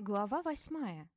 Глава восьмая.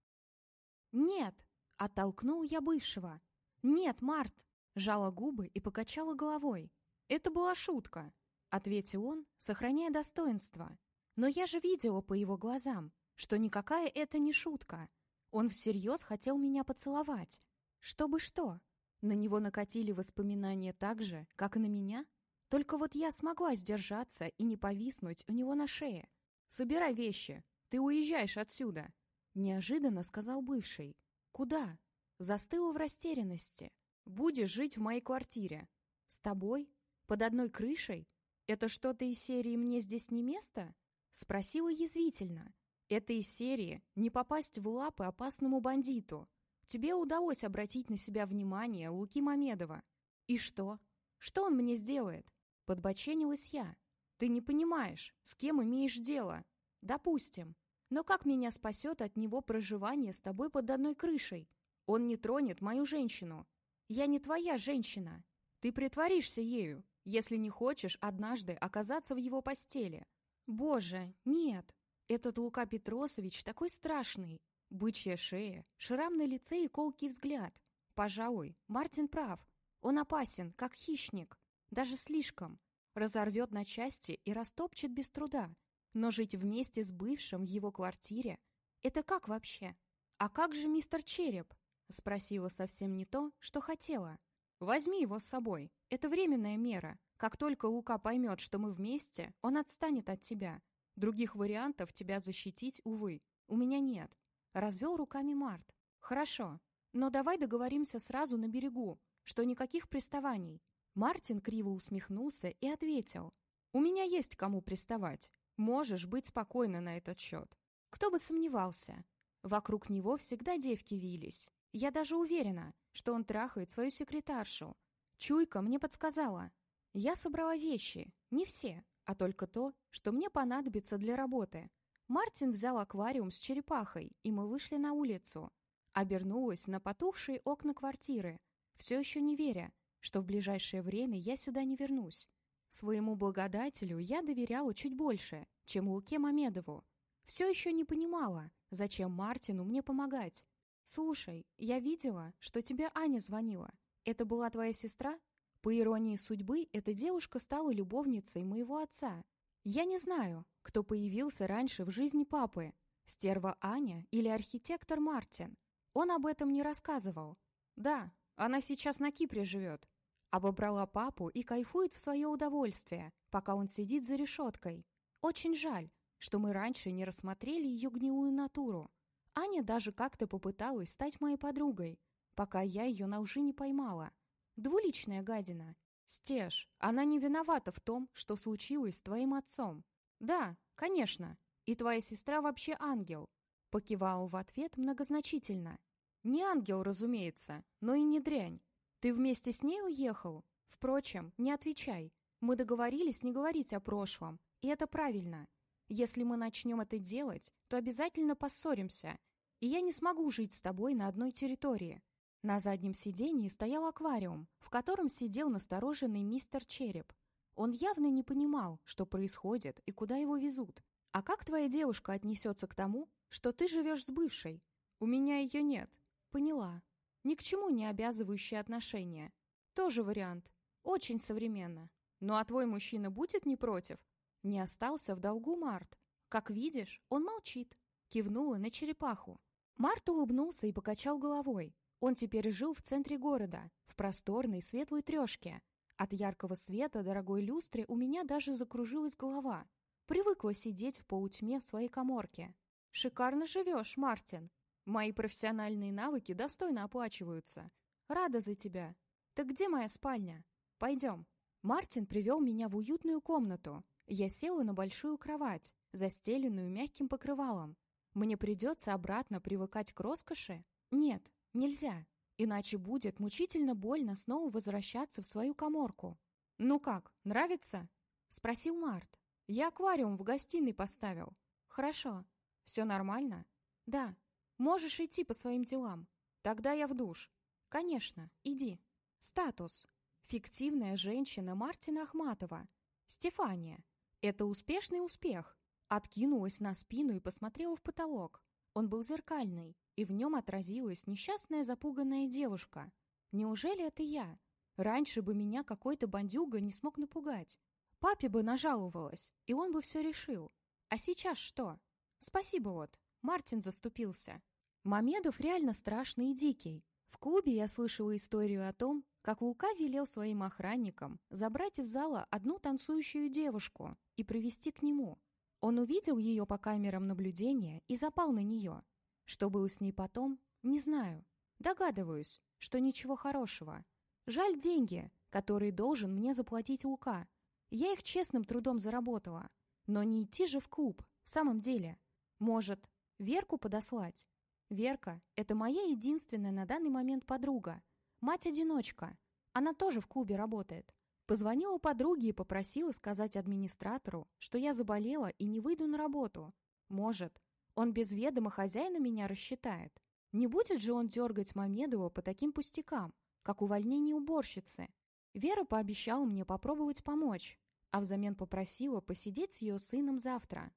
«Нет!» — оттолкнул я бывшего. «Нет, Март!» — жала губы и покачала головой. «Это была шутка», — ответил он, сохраняя достоинство. Но я же видела по его глазам, что никакая это не шутка. Он всерьез хотел меня поцеловать. Чтобы что? На него накатили воспоминания так же, как и на меня? Только вот я смогла сдержаться и не повиснуть у него на шее. «Собирай вещи, ты уезжаешь отсюда!» Неожиданно сказал бывший. «Куда?» Застыла в растерянности. «Будешь жить в моей квартире. С тобой? Под одной крышей? Это что-то из серии «Мне здесь не место?» Спросила язвительно. «Это из серии «Не попасть в лапы опасному бандиту». Тебе удалось обратить на себя внимание Луки Мамедова. И что? Что он мне сделает?» Подбоченилась я. «Ты не понимаешь, с кем имеешь дело?» «Допустим. Но как меня спасет от него проживание с тобой под одной крышей? Он не тронет мою женщину. Я не твоя женщина. Ты притворишься ею, если не хочешь однажды оказаться в его постели. Боже, нет. Этот Лука Петросович такой страшный. Бычья шея, шрам на лице и колкий взгляд. Пожалуй, Мартин прав. Он опасен, как хищник. Даже слишком. Разорвет на части и растопчет без труда. Но жить вместе с бывшим в его квартире — это как вообще? А как же мистер Череп? Спросила совсем не то, что хотела. Возьми его с собой. Это временная мера. Как только Лука поймет, что мы вместе, он отстанет от тебя. Других вариантов тебя защитить, увы, у меня нет. Развел руками Март. Хорошо, но давай договоримся сразу на берегу, что никаких приставаний. Мартин криво усмехнулся и ответил. У меня есть кому приставать. Можешь быть спокойна на этот счет. Кто бы сомневался. Вокруг него всегда девки вились. Я даже уверена, что он трахает свою секретаршу. Чуйка мне подсказала. Я собрала вещи, не все, а только то, что мне понадобится для работы. Мартин взял аквариум с черепахой, и мы вышли на улицу. Обернулась на потухшие окна квартиры, все еще не веря, что в ближайшее время я сюда не вернусь. Своему благодателю я доверяла чуть больше, чем Луке Мамедову. Все еще не понимала, зачем Мартину мне помогать. «Слушай, я видела, что тебе Аня звонила. Это была твоя сестра?» По иронии судьбы, эта девушка стала любовницей моего отца. Я не знаю, кто появился раньше в жизни папы, стерва Аня или архитектор Мартин. Он об этом не рассказывал. Да, она сейчас на Кипре живет. Обобрала папу и кайфует в свое удовольствие, пока он сидит за решеткой. Очень жаль, что мы раньше не рассмотрели ее гнилую натуру. Аня даже как-то попыталась стать моей подругой, пока я ее на лжи не поймала. Двуличная гадина. Стеж, она не виновата в том, что случилось с твоим отцом. Да, конечно, и твоя сестра вообще ангел. Покивал в ответ многозначительно. Не ангел, разумеется, но и не дрянь. Ты вместе с ней уехал? Впрочем, не отвечай. Мы договорились не говорить о прошлом, и это правильно. Если мы начнем это делать, то обязательно поссоримся, и я не смогу жить с тобой на одной территории. На заднем сидении стоял аквариум, в котором сидел настороженный мистер Череп. Он явно не понимал, что происходит и куда его везут. «А как твоя девушка отнесется к тому, что ты живешь с бывшей? У меня ее нет». «Поняла. Ни к чему не обязывающие отношения. Тоже вариант. Очень современно. Ну а твой мужчина будет не против? Не остался в долгу Март. Как видишь, он молчит. Кивнула на черепаху. Март улыбнулся и покачал головой. Он теперь жил в центре города, в просторной светлой трешке. От яркого света дорогой люстры у меня даже закружилась голова. Привыкла сидеть в полутьме в своей коморке. «Шикарно живешь, Мартин!» Мои профессиональные навыки достойно оплачиваются. Рада за тебя. Так где моя спальня? Пойдем. Мартин привел меня в уютную комнату. Я села на большую кровать, застеленную мягким покрывалом. Мне придется обратно привыкать к роскоши? Нет, нельзя. Иначе будет мучительно больно снова возвращаться в свою коморку. «Ну как, нравится?» — спросил Март. «Я аквариум в гостиной поставил». «Хорошо. Все нормально?» «Да, Можешь идти по своим делам. Тогда я в душ. Конечно, иди. Статус. Фиктивная женщина Мартина Ахматова. Стефания. Это успешный успех. Откинулась на спину и посмотрела в потолок. Он был зеркальный, и в нем отразилась несчастная запуганная девушка. Неужели это я? Раньше бы меня какой-то бандюга не смог напугать. Папе бы нажаловалась, и он бы все решил. А сейчас что? Спасибо вот, Мартин заступился. Мамедов реально страшный и дикий. В клубе я слышала историю о том, как Лука велел своим охранникам забрать из зала одну танцующую девушку и привести к нему. Он увидел ее по камерам наблюдения и запал на нее. Что было с ней потом, не знаю. Догадываюсь, что ничего хорошего. Жаль деньги, которые должен мне заплатить Лука. Я их честным трудом заработала. Но не идти же в клуб, в самом деле. Может, Верку подослать? Верка — это моя единственная на данный момент подруга. Мать-одиночка. Она тоже в клубе работает. Позвонила подруге и попросила сказать администратору, что я заболела и не выйду на работу. Может, он без ведома хозяина меня рассчитает. Не будет же он дергать Мамедова по таким пустякам, как увольнение уборщицы. Вера пообещала мне попробовать помочь, а взамен попросила посидеть с ее сыном завтра.